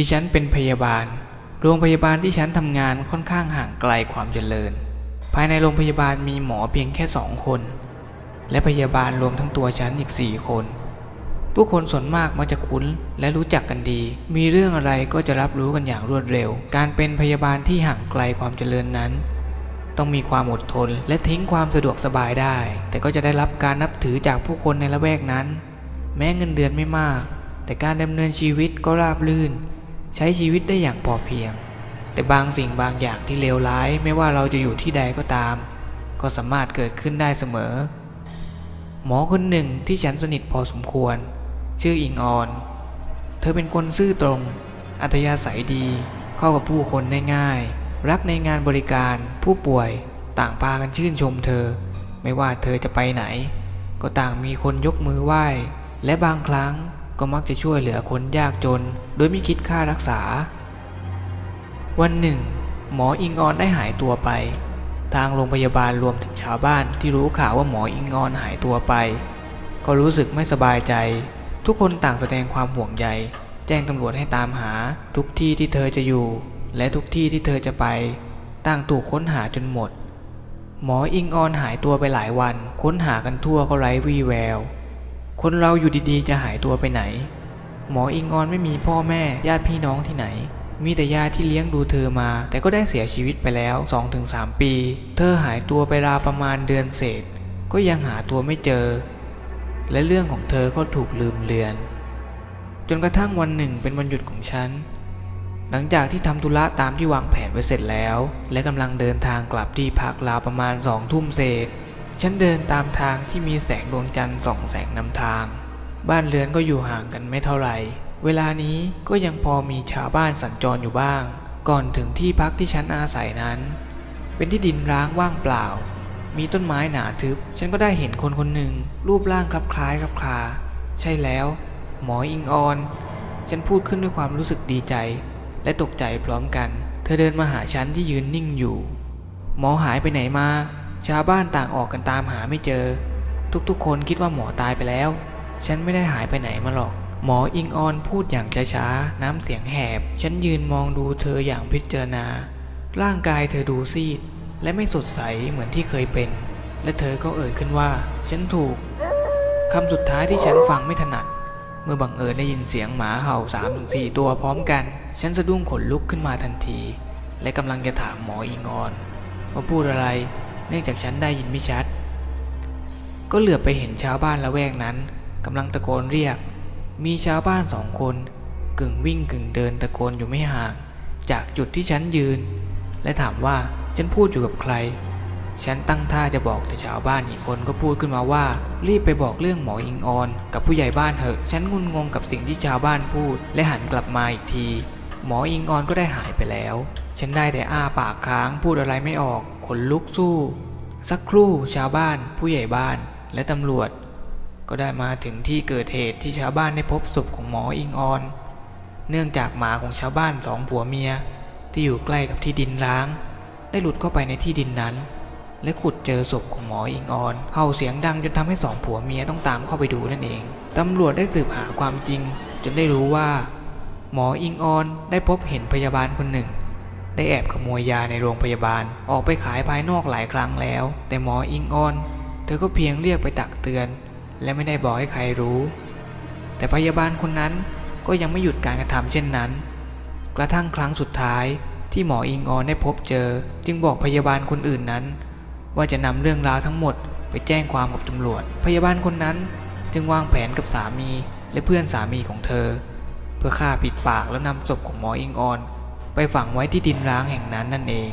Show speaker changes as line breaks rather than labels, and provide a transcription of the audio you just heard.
ดิฉันเป็นพยาบาล โรงพยาบาลที่ฉันทำงานค่อนข้างห่างไกลความเจริญ ภายในโรงพยาบาลมีหมอเพียงแค่สองคน และพยาบาลรวมทั้งตัวฉันอีกสี่คน ผู้คนส่วนมากมักจะคุ้นและรู้จักกันดี มีเรื่องอะไรก็จะรับรู้กันอย่างรวดเร็ว การเป็นพยาบาลที่ห่างไกลความเจริญนั้น ต้องมีความอดทนและทิ้งความสะดวกสบายได้ แต่ก็จะได้รับการนับถือจากผู้คนในละแวกนั้น แม้เงินเดือนไม่มาก แต่การดำเนินชีวิตก็ราบรื่น ใช้ชีวิตได้อย่างพอเพียง แต่บางสิ่งบางอย่างที่เลวร้ายไม่ว่าเราจะอยู่ที่ใดก็ตาม ก็สามารถเกิดขึ้นได้เสมอ หมอคนหนึ่งที่ฉันสนิทพอสมควร ชื่ออิงออน เธอเป็นคนซื่อตรง อัธยาศัยดี เข้ากับผู้คนได้ง่าย รักในงานบริการผู้ป่วยต่างพากันชื่นชมเธอ ไม่ว่าเธอจะไปไหน ก็ต่างมีคนยกมือไหว้ และบางครั้ง ก็มักจะช่วยเหลือคนยากจน โดยไม่คิดค่ารักษา วันหนึ่ง หมออิงออนได้หายตัวไป ทางโรงพยาบาลรวมถึงชาวบ้านที่รู้ข่าวว่าหมออิงออนหายตัวไป ก็รู้สึกไม่สบายใจ ทุกคนต่างแสดงความห่วงใย แจ้งตำรวจให้ตามหาทุกที่ที่เธอจะอยู่ และทุกที่ที่เธอจะไปต่างถูกค้นหาจนหมด หมออิงออนหายตัวไปหลายวัน ค้นหากันทั่วก็ไร้วี่แวว คนเราอยู่ดีๆ จะหายตัวไปไหน หมออิงออนไม่มีพ่อแม่ญาติพี่น้องที่ไหน มีแต่ญาติที่เลี้ยงดูเธอมา แต่ก็ได้เสียชีวิตไปแล้ว 2-3 ปี เธอหายตัวไปราวประมาณเดือนเศษ ก็ยังหาตัวไม่เจอ และเรื่องของเธอก็ถูกลืมเลือน จนกระทั่งวันหนึ่งเป็นวันหยุดของฉันหลังจากที่ทำธุระตามที่วางแผนไว้เสร็จแล้ว และกำลังเดินทางกลับที่พักราวประมาณสองทุ่มเศษ ฉันเดินตามทางที่มีแสงดวงจันทร์ส่องแสงนำทาง บ้านเรือนก็อยู่ห่างกันไม่เท่าไหร่ เวลานี้ก็ยังพอมีชาวบ้านสัญจรอยู่บ้าง ก่อนถึงที่พักที่ฉันอาศัยนั้น เป็นที่ดินร้างว่างเปล่า มีต้นไม้หนาทึบ ฉันก็ได้เห็นคนคนหนึ่ง รูปร่างคลับคล้ายคลับคลาใช่แล้ว หมออิงออน ฉันพูดขึ้นด้วยความรู้สึกดีใจ และตกใจพร้อมกัน เธอเดินมาหาฉันที่ยืนนิ่งอยู่ หมอหายไปไหนมา ชาวบ้านต่างออกกันตามหาไม่เจอ ทุกๆ คนคิดว่าหมอตายไปแล้ว ฉันไม่ได้หายไปไหนมาหรอก หมออิงออนพูดอย่างช้าๆ น้ำเสียงแหบ ฉันยืนมองดูเธออย่างพิจารณา ร่างกายเธอดูซีด และไม่สดใสเหมือนที่เคยเป็น และเธอก็เอ่ยขึ้นว่า ฉันถูกคำสุดท้ายที่ฉันฟังไม่ถนัด เมื่อบังเอิญได้ยินเสียงหมาเห่าสามถึงสี่ตัวพร้อมกัน ฉันสะดุ้งขนลุกขึ้นมาทันที และกำลังจะถามหมออิงออนว่าพูดอะไร เนื่องจากฉันได้ยินไม่ชัด ก็เหลือบไปเห็นชาวบ้านละแวกนั้นกำลังตะโกนเรียก มีชาวบ้านสองคน กึ่งวิ่งกึ่งเดินตะโกนอยู่ไม่ห่าง จากจุดที่ฉันยืน และถามว่าฉันพูดอยู่กับใคร ฉันตั้งท่าจะบอกแต่ชาวบ้านอีกคนก็พูดขึ้นมาว่า รีบไปบอกเรื่องหมออิงออน กับผู้ใหญ่บ้านเถอะ ฉันงุนงงกับสิ่งที่ชาวบ้านพูด และหันกลับมาอีกที หมออิงออนก็ได้หายไปแล้ว ฉันได้แต่อ้าปากค้างพูดอะไรไม่ออกขนลุกสู้ สักครู่ชาวบ้าน ผู้ใหญ่บ้านและตำรวจ ก็ได้มาถึงที่เกิดเหตุที่ชาวบ้านได้พบศพของหมออิงออน เนื่องจากหมาของชาวบ้านสองผัวเมีย ที่อยู่ใกล้กับที่ดินร้าง ได้หลุดเข้าไปในที่ดินนั้น และขุดเจอศพของหมออิงออนเห่าเสียงดังจนทำให้สองผัวเมียต้องตามเข้าไปดูนั่นเองตำรวจได้สืบหาความจริง จนได้รู้ว่า หมออิงออนได้พบเห็นพยาบาลคนหนึ่ง ได้แอบขโมยยาในโรงพยาบาล ออกไปขายภายนอกหลายครั้งแล้ว แต่หมออิงออน เธอก็เพียงเรียกไปตักเตือน และไม่ได้บอกให้ใครรู้ แต่พยาบาลคนนั้นก็ยังไม่หยุดการกระทำเช่นนั้น กระทั่งครั้งสุดท้ายที่หมออิงออนได้พบเจอ จึงบอกพยาบาลคนอื่นนั้น ว่าจะนำเรื่องราวทั้งหมดไปแจ้งความกับตำรวจ พยาบาลคนนั้นจึงวางแผนกับสามีและเพื่อนสามีของเธอ เพื่อฆ่าปิดปากแล้วนำศพของหมออิงออน ฝังไว้ที่ดินร้างแห่งนั้นนั่นเอง